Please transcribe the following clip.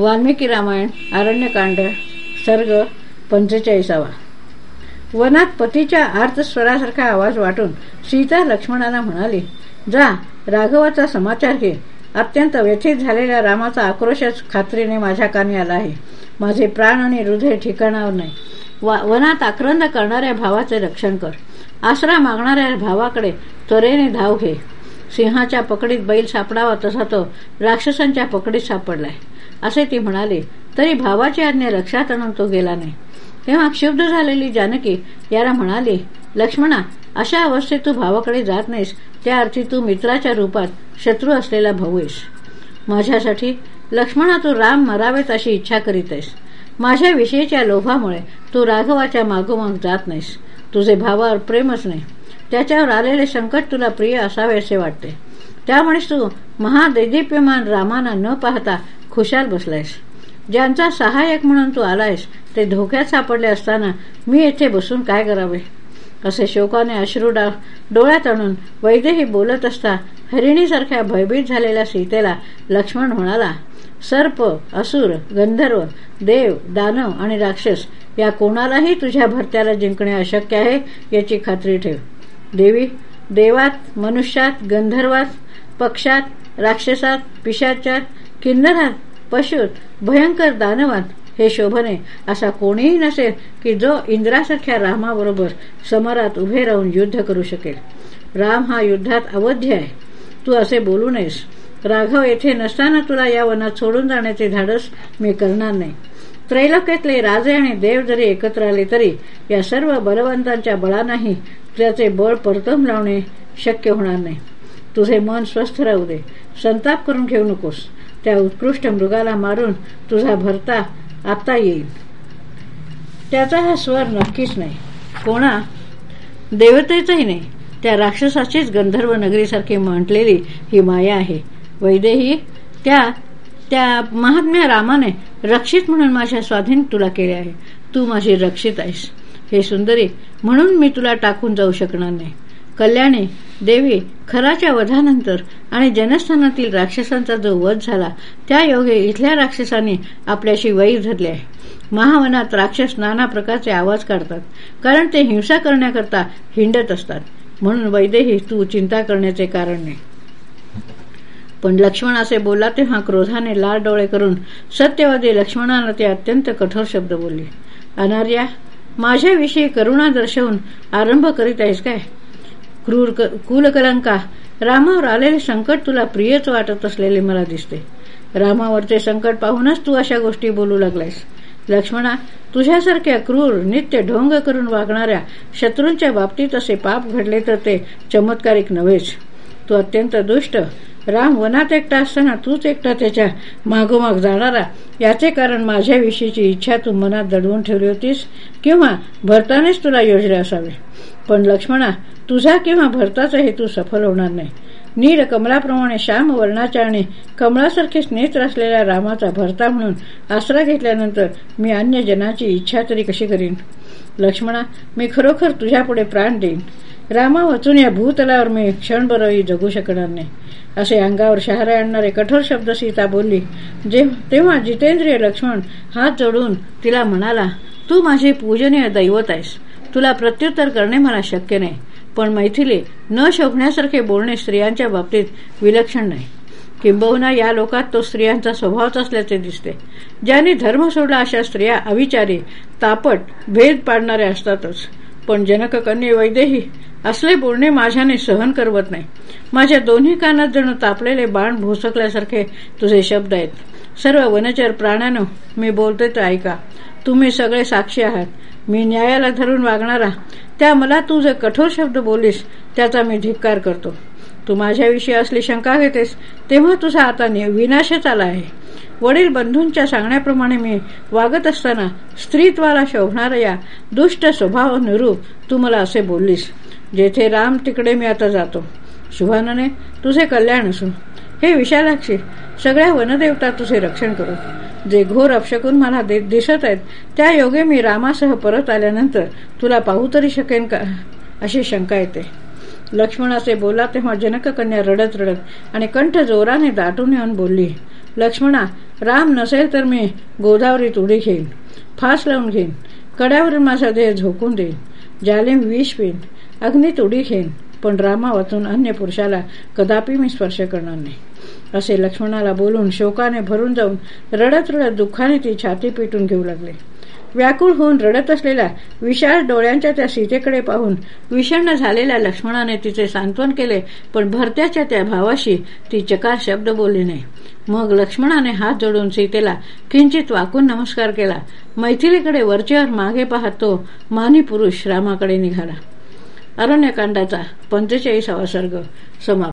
वाल्मिकी रामायण आरण्यकांड सर्ग पंचेचाळीसावा. वनात पतीच्या आर्तस्वरासारखा आवाज वाटून सीता लक्ष्मणाला म्हणाली जा राघवाचा समाचार घे. अत्यंत व्यथित झालेल्या रामाचा आक्रोशच खात्रीने माझ्या कानी आला आहे. माझे प्राण आणि हृदय ठिकाणावर नाही. वनात आक्रंद करणाऱ्या भावाचे रक्षण कर. आसरा मागणाऱ्या भावाकडे त्वरेने धाव घे. सिंहाच्या पकडीत बैल सापडावा तसा तो राक्षसांच्या पकडीत सापडलाय. असे ती म्हणाली तरी भावाची आज्ञा लक्षात आणून तो गेला नाही. तेव्हा क्षुब्ध झालेली जानकी याला म्हणाली लक्ष्मणा अशा अवस्थेत तू भावाकडे जात नाहीस. त्या अर्थी तू मित्राच्या रूपात शत्रू असलेला भाऊस माझ्यासाठी लक्ष्मणा तू राम मरावेत अशी इच्छा करीत आहेस. माझ्या विषयीच्या लोभामुळे तू राघवाच्या मागोमाग जात नाहीस. तुझे भावावर प्रेमच नाही. त्याच्यावर आलेले संकट तुला प्रिय असावे असे वाटते. त्यामुळेच तू महादेदीप्यमान रामाना न पाहता खुशाल बसलायस. ज्यांचा सहाय्यक म्हणून तू आलायस ते धोक्यात सापडले असताना मी येथे बसून काय करावे? असे शोकाने अश्रू डोळ्यात आणून वैदेही बोलत असता हरिणीसारख्या भयभीत झालेल्या सीतेला लक्ष्मण म्हणाला सर्प असुर गंधर्व देव दानव आणि राक्षस या कोणालाही तुझ्या भरत्याला जिंकणे अशक्य आहे याची खात्री ठेव. देवी देवात मनुष्यात गंधर्वात पक्षात राक्षसात पिशाच्यात किन्नरा पशुत भयंकर दानवान हे शोभने असा कोणीही नसेल की जो इंद्रासारख्या रामाबरोबर समरात उभे राहून युद्ध करू शकेल. राम हा युद्धात अवध्य आहे. तू असे बोलू नयेस. राघव येथे नसताना तुला या वनात सोडून जाण्याचे धाडस मी करणार नाही. त्रैलोक्यातले राजे आणि देव जरी एकत्र आले तरी या सर्व बलवंतांच्या बळांनाही त्याचे बळ परतम लावणे शक्य होणार नाही. तुझे मन स्वस्थ राहू दे. संताप करून घेऊ नकोस. त्या उत्कृष्ट मृगाला मारून तुझा भरता आता येईल. त्याचा हा स्वर नक्कीच नाही. कोणा? देवतेचाही नाही. त्या राक्षसाचीच गंधर्व नगरीसारखी म्हटलेली ही माया आहे. वैदेही त्या त्या महात्म्या रामाने रक्षित म्हणून माझ्या स्वाधीन तुला केले आहे. तू माझी रक्षित आहेस. हे सुंदरी म्हणून मी तुला टाकून जाऊ शकणार नाही. कल्याणी देवी खराच्या वधानंतर आणि जनस्थानातील राक्षसांचा जो वध झाला त्या योगे इथल्या राक्षसांनी आपल्याशी वैर धरले आहे. महावनात राक्षस नाना प्रकारचे आवाज काढतात कारण ते हिंसा करण्याकरता हिंडत असतात. म्हणून वैदेही तू चिंता करण्याचे कारण नाही. पण लक्ष्मण असे बोलला तेव्हा क्रोधाने लाल डोळे करून सत्यवादी लक्ष्मणाला ते अत्यंत कठोर शब्द बोलले. अनार्या माझ्याविषयी करुणा दर्शवून आरंभ करीत आहेस काय? क्रूर कुलकलंका. रामावर आलेले संकट तुला प्रियच वाटत असलेले मला दिसते. रामावरचे संकट पाहूनच तू अशा गोष्टी बोलू लागलायस. लक्ष्मणा तुझ्यासारख्या क्रूर नित्य ढोंग करून वागणाऱ्या शत्रूंच्या बाबतीत असे पाप घडले तर ते चमत्कारिक नव्हेच. तू अत्यंत दुष्ट. राम वनात एकटा असताना तूच एकटा त्याच्या मागोमाग जाणारा. याचे कारण माझ्याविषयीची इच्छा तू मनात दडवून ठेवली होतीस किंवा भरतानेच तुला योजले असावे. पण लक्ष्मणा तुझा किंवा भरताचा हेतू सफल होणार नाही. नील कमलाप्रमाणे श्याम वर्णाच्या आणि कमळासारखे नेत्र असलेल्या रामाचा भरता म्हणून आसरा घेतल्यानंतर मी अन्य जनाची इच्छा तरी कशी करीन? लक्ष्मणा मी खरोखर तुझ्यापुढे प्राण देईन. रामा वाचून या भूतलावर मी क्षणभरही जगू शकणार नाही. असे अंगावर शहारे आणणारे कठोर शब्द सीता बोलली. जे तेव्हा जितेंद्रिय लक्ष्मण हात जोडून तिला म्हणाला तू माझी पूजनीय दैवत आहेस. तुला प्रत्युत्तर करणे मला शक्य नाही. पण मैथिली न शोभण्यासारखे बोलणे स्त्रियांच्या बाबतीत विलक्षण नाही. किंबहुना या लोकात तो स्त्रियांचा स्वभावच असल्याचे दिसते. ज्यांनी धर्म सोडला अशा स्त्रिया अविचारी तापट भेद पाडणाऱ्या असतातच. पण जनक कन्ये वैदेही असले बोलणे माझ्याने सहन करवत नाही. माझ्या दोन्ही कानात जणू तापलेले बाण भोसकल्यासारखे तुझे शब्द आहेत. सर्व वनचर प्राण्यानो मी बोलते तर ऐका. तुम्ही सगळे साक्षी आहात. मी न्यायाला धरून वागणारा. त्या मला तू जे कठोर शब्द बोलीस त्याचा मी धिक्कार करतो. तू माझ्याविषयी असली शंका घेतेस तेव्हा तुझा आता विनाशच आला आहे. वडील बंधूंच्या सांगण्याप्रमाणे मी वागत असताना स्त्रीत्वाला शोभणाऱ्या या दुष्ट स्वभावानुरूप तू मला असे बोललीस जेथे राम तिकडे मी आता जातो. शुभानने तुझे कल्याण असो हे विशालाक्षी सगळ्या वनदेवता तुझे रक्षण करू. जे घोर अपशकून मला दिसत आहेत त्या योगे मी रामासह परत आल्यानंतर तुला पाहू तरी शकेन का? अशी शंका येते. लक्ष्मणाचे बोला तेव्हा जनक कन्या रडत रडत आणि कंठ जोराने दाटून येऊन बोलली लक्ष्मणा राम नसेल तर मी गोदावरीत उडी घेईन फास लावून घेईन कड्यावरून माझा देह झोकून देईन जालिम विष पिन अग्नीत उडी घेईन पण रामा वाचून अन्य पुरुषाला कदापि मी स्पर्श करणार नाही. असे लक्ष्मणाला बोलून शोकाने भरून जाऊन रडत रडत दुःखाने ती छाती पिटून घेऊ लागले. व्याकुळ होऊन रडत असलेल्या विशाल डोळ्यांच्या त्या सीतेकडे पाहून विषण्ण झालेल्या लक्ष्मणाने तिचे सांत्वन केले पण भरत्याच्या त्या भावाशी ती चकार शब्द बोलली नाही. मग लक्ष्मणाने हात जोडून सीतेला किंचित वाकून नमस्कार केला. मैथिलीकडे वरचेवर मागे पाहतो मानी पुरुष रामाकडे निघाला. अरण्यकांडाचा पंचेचाळीसावा सर्ग समाप्त.